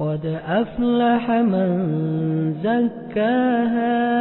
قد أفلح من زكاها.